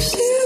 She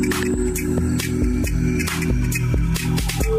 Thank you.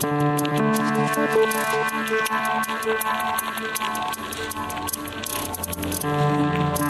Thank you.